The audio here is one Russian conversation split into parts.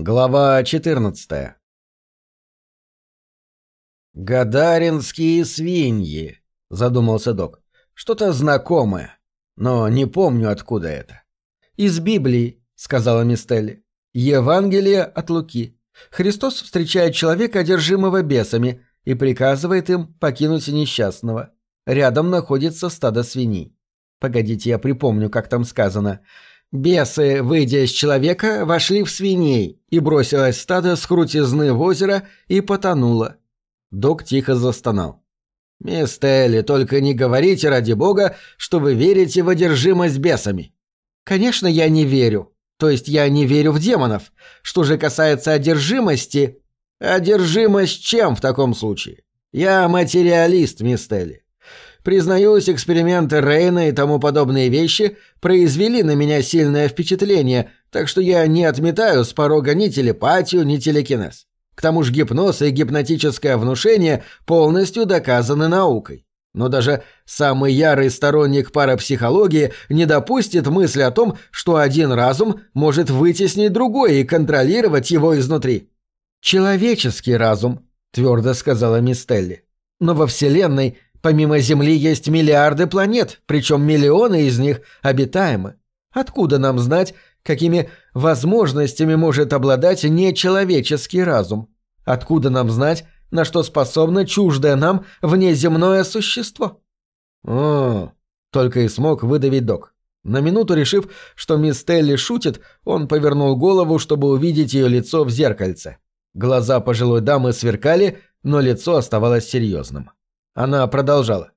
Глава 14 «Гадаринские свиньи», — задумался док. «Что-то знакомое, но не помню, откуда это». «Из Библии», — сказала Мистелли. «Евангелие от Луки. Христос встречает человека, одержимого бесами, и приказывает им покинуть несчастного. Рядом находится стадо свиней. Погодите, я припомню, как там сказано. Бесы, выйдя из человека, вошли в свиней, и бросилось стадо с крутизны в озеро и потонуло. Док тихо застонал. «Мисс Телли, только не говорите, ради бога, что вы верите в одержимость бесами». «Конечно, я не верю. То есть я не верю в демонов. Что же касается одержимости...» «Одержимость чем в таком случае? Я материалист, мисс Телли. Признаюсь, эксперименты Рейна и тому подобные вещи произвели на меня сильное впечатление, так что я не отметаю с порога ни телепатию, ни телекинез. К тому же гипноз и гипнотическое внушение полностью доказаны наукой. Но даже самый ярый сторонник парапсихологии не допустит мысли о том, что один разум может вытеснить другой и контролировать его изнутри. «Человеческий разум», — твердо сказала Мистелли. «Но во Вселенной Помимо Земли есть миллиарды планет, причем миллионы из них обитаемы. Откуда нам знать, какими возможностями может обладать нечеловеческий разум? Откуда нам знать, на что способно чуждое нам внеземное существо? О, только и смог выдавить док. На минуту решив, что мисс Телли шутит, он повернул голову, чтобы увидеть ее лицо в зеркальце. Глаза пожилой дамы сверкали, но лицо оставалось серьезным. Она продолжала.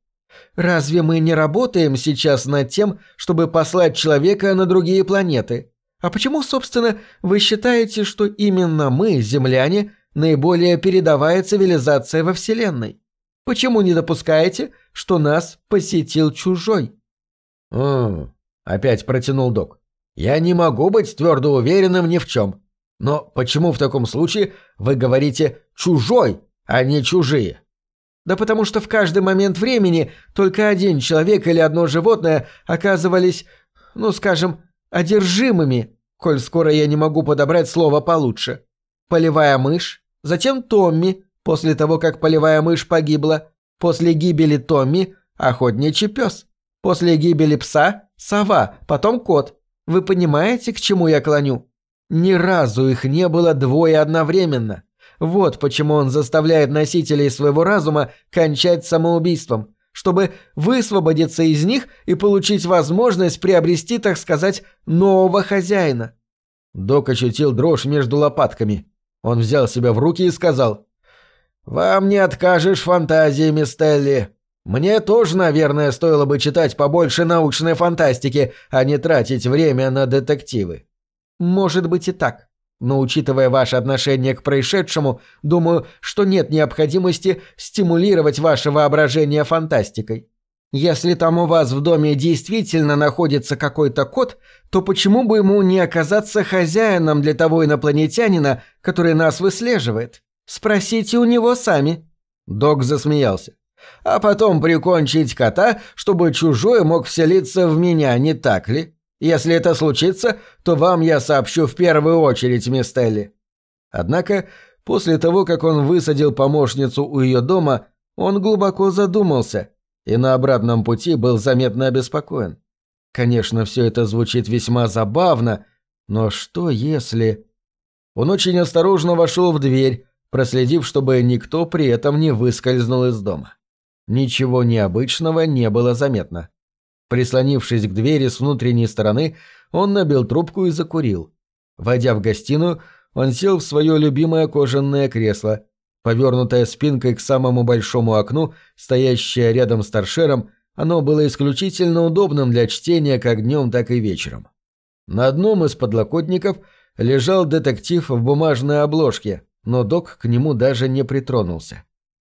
«Разве мы не работаем сейчас над тем, чтобы послать человека на другие планеты? А почему, собственно, вы считаете, что именно мы, земляне, наиболее передовая цивилизация во Вселенной? Почему не допускаете, что нас посетил чужой?» «О, опять протянул док. Я не могу быть твердо уверенным ни в чем. Но почему в таком случае вы говорите «чужой», а не «чужие»?» Да потому что в каждый момент времени только один человек или одно животное оказывались, ну скажем, одержимыми, коль скоро я не могу подобрать слово получше. Полевая мышь, затем Томми, после того, как полевая мышь погибла, после гибели Томми – охотничий пес, после гибели пса – сова, потом кот. Вы понимаете, к чему я клоню? Ни разу их не было двое одновременно – вот почему он заставляет носителей своего разума кончать самоубийством, чтобы высвободиться из них и получить возможность приобрести, так сказать, нового хозяина. Док ощутил дрожь между лопатками. Он взял себя в руки и сказал, «Вам не откажешь фантазии, мисс Телли. Мне тоже, наверное, стоило бы читать побольше научной фантастики, а не тратить время на детективы». «Может быть и так», но учитывая ваше отношение к происшедшему, думаю, что нет необходимости стимулировать ваше воображение фантастикой. Если там у вас в доме действительно находится какой-то кот, то почему бы ему не оказаться хозяином для того инопланетянина, который нас выслеживает? Спросите у него сами». Док засмеялся. «А потом прикончить кота, чтобы чужой мог вселиться в меня, не так ли?» Если это случится, то вам я сообщу в первую очередь, мисс Телли». Однако, после того, как он высадил помощницу у ее дома, он глубоко задумался и на обратном пути был заметно обеспокоен. Конечно, все это звучит весьма забавно, но что если... Он очень осторожно вошел в дверь, проследив, чтобы никто при этом не выскользнул из дома. Ничего необычного не было заметно. Прислонившись к двери с внутренней стороны, он набил трубку и закурил. Войдя в гостиную, он сел в свое любимое кожаное кресло, повернутое спинкой к самому большому окну, стоящее рядом с торшером, оно было исключительно удобным для чтения как днем, так и вечером. На одном из подлокотников лежал детектив в бумажной обложке, но док к нему даже не притронулся.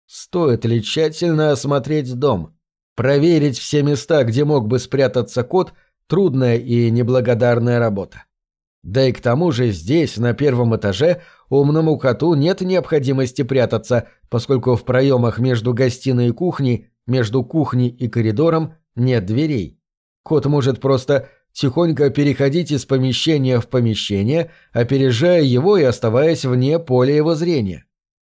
Стоит ли тщательно осмотреть дом? Проверить все места, где мог бы спрятаться кот, трудная и неблагодарная работа. Да и к тому же здесь, на первом этаже, умному коту нет необходимости прятаться, поскольку в проемах между гостиной и кухней, между кухней и коридором нет дверей. Кот может просто тихонько переходить из помещения в помещение, опережая его и оставаясь вне поля его зрения.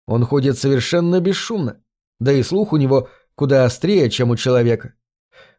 Он ходит совершенно бесшумно, да и слух у него куда острее, чем у человека.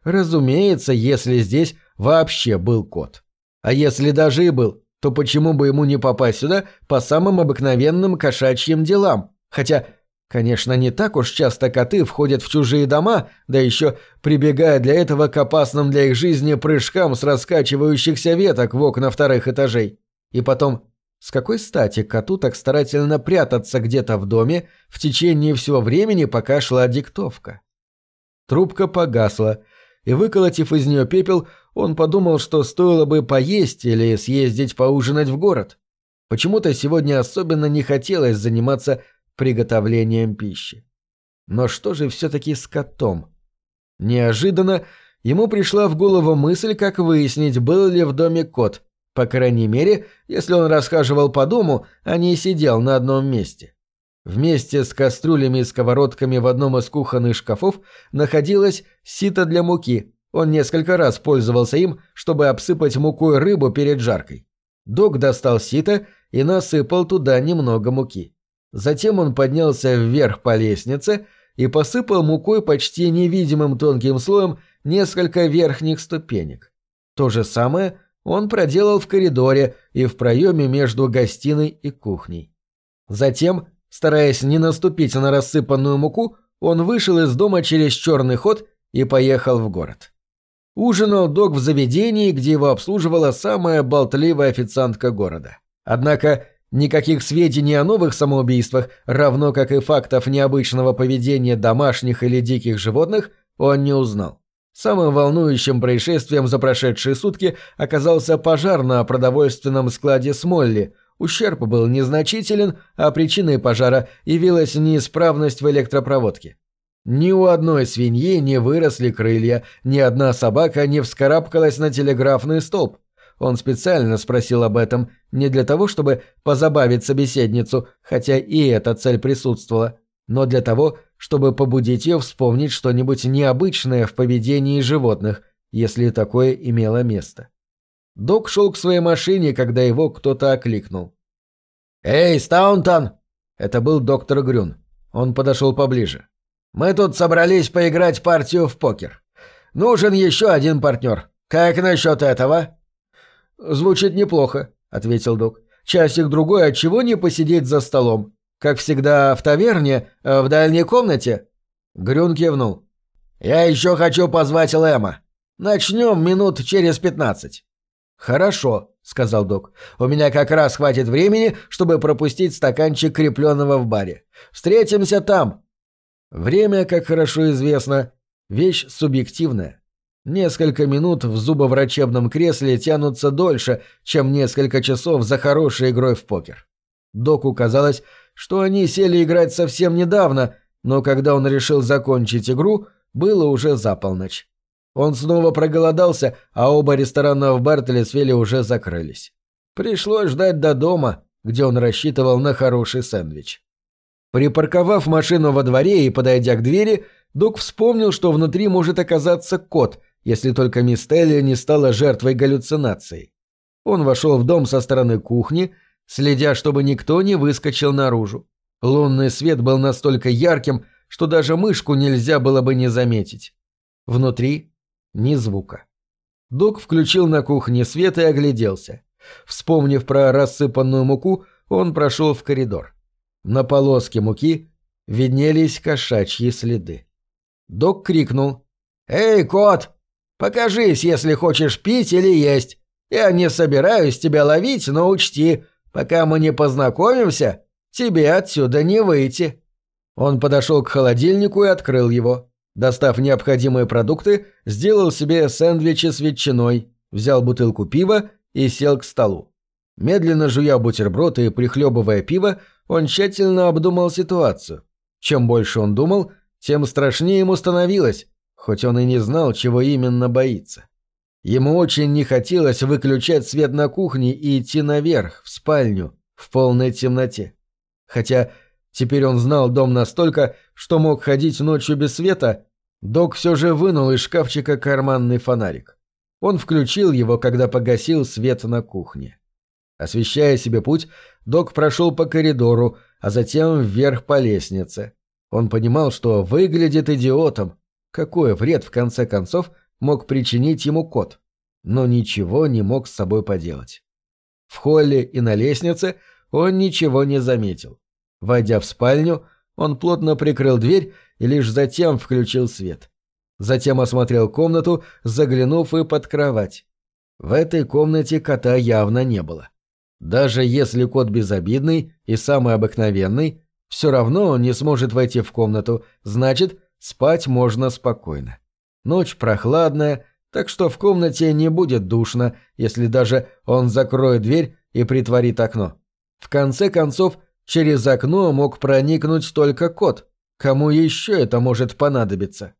Разумеется, если здесь вообще был кот. А если даже и был, то почему бы ему не попасть сюда по самым обыкновенным кошачьим делам? Хотя Конечно, не так уж часто коты входят в чужие дома, да еще прибегая для этого к опасным для их жизни прыжкам с раскачивающихся веток в окна вторых этажей. И потом, с какой стати коту так старательно прятаться где-то в доме в течение всего времени, пока шла диктовка? Трубка погасла, и, выколотив из нее пепел, он подумал, что стоило бы поесть или съездить поужинать в город. Почему-то сегодня особенно не хотелось заниматься приготовлением пищи. Но что же все-таки с котом? Неожиданно ему пришла в голову мысль, как выяснить, был ли в доме кот, по крайней мере, если он расхаживал по дому, а не сидел на одном месте. Вместе с кастрюлями и сковородками в одном из кухонных шкафов находилось сито для муки. Он несколько раз пользовался им, чтобы обсыпать мукой рыбу перед жаркой. Док достал сито и насыпал туда немного муки. Затем он поднялся вверх по лестнице и посыпал мукой почти невидимым тонким слоем несколько верхних ступенек. То же самое он проделал в коридоре и в проеме между гостиной и кухней. Затем, стараясь не наступить на рассыпанную муку, он вышел из дома через черный ход и поехал в город. Ужинал док в заведении, где его обслуживала самая болтливая официантка города. Однако Никаких сведений о новых самоубийствах, равно как и фактов необычного поведения домашних или диких животных, он не узнал. Самым волнующим происшествием за прошедшие сутки оказался пожар на продовольственном складе Смолли. Ущерб был незначителен, а причиной пожара явилась неисправность в электропроводке. Ни у одной свиньи не выросли крылья, ни одна собака не вскарабкалась на телеграфный столб. Он специально спросил об этом не для того, чтобы позабавить собеседницу, хотя и эта цель присутствовала, но для того, чтобы побудить ее вспомнить что-нибудь необычное в поведении животных, если такое имело место. Док шел к своей машине, когда его кто-то окликнул. «Эй, Стаунтон!» Это был доктор Грюн. Он подошел поближе. «Мы тут собрались поиграть партию в покер. Нужен еще один партнер. Как насчет этого?» «Звучит неплохо», — ответил док. «Часик-другой, от чего не посидеть за столом? Как всегда в таверне, э, в дальней комнате?» Грюн кивнул. «Я еще хочу позвать Лэма. Начнем минут через пятнадцать». «Хорошо», — сказал док. «У меня как раз хватит времени, чтобы пропустить стаканчик крепленного в баре. Встретимся там». Время, как хорошо известно, вещь субъективная. Несколько минут в зубоврачебном кресле тянутся дольше, чем несколько часов за хорошей игрой в покер. Доку казалось, что они сели играть совсем недавно, но когда он решил закончить игру, было уже за полночь. Он снова проголодался, а оба ресторана в Бартелесвилле уже закрылись. Пришлось ждать до дома, где он рассчитывал на хороший сэндвич. Припарковав машину во дворе и подойдя к двери, Док вспомнил, что внутри может оказаться кот, если только мисс Телли не стала жертвой галлюцинаций. Он вошел в дом со стороны кухни, следя, чтобы никто не выскочил наружу. Лунный свет был настолько ярким, что даже мышку нельзя было бы не заметить. Внутри ни звука. Док включил на кухне свет и огляделся. Вспомнив про рассыпанную муку, он прошел в коридор. На полоске муки виднелись кошачьи следы. Док крикнул. «Эй, кот, Покажись, если хочешь пить или есть. Я не собираюсь тебя ловить, но учти, пока мы не познакомимся, тебе отсюда не выйти». Он подошел к холодильнику и открыл его. Достав необходимые продукты, сделал себе сэндвичи с ветчиной, взял бутылку пива и сел к столу. Медленно жуя бутерброд и прихлебывая пиво, он тщательно обдумал ситуацию. Чем больше он думал, тем страшнее ему становилось, хоть он и не знал, чего именно боится. Ему очень не хотелось выключать свет на кухне и идти наверх, в спальню, в полной темноте. Хотя теперь он знал дом настолько, что мог ходить ночью без света, док все же вынул из шкафчика карманный фонарик. Он включил его, когда погасил свет на кухне. Освещая себе путь, док прошел по коридору, а затем вверх по лестнице. Он понимал, что выглядит идиотом. Какой вред, в конце концов, мог причинить ему кот? Но ничего не мог с собой поделать. В холле и на лестнице он ничего не заметил. Войдя в спальню, он плотно прикрыл дверь и лишь затем включил свет. Затем осмотрел комнату, заглянув и под кровать. В этой комнате кота явно не было. Даже если кот безобидный и самый обыкновенный, все равно он не сможет войти в комнату, значит, спать можно спокойно. Ночь прохладная, так что в комнате не будет душно, если даже он закроет дверь и притворит окно. В конце концов, через окно мог проникнуть только кот. Кому еще это может понадобиться?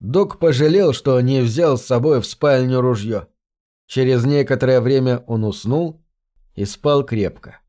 Док пожалел, что не взял с собой в спальню ружье. Через некоторое время он уснул и спал крепко.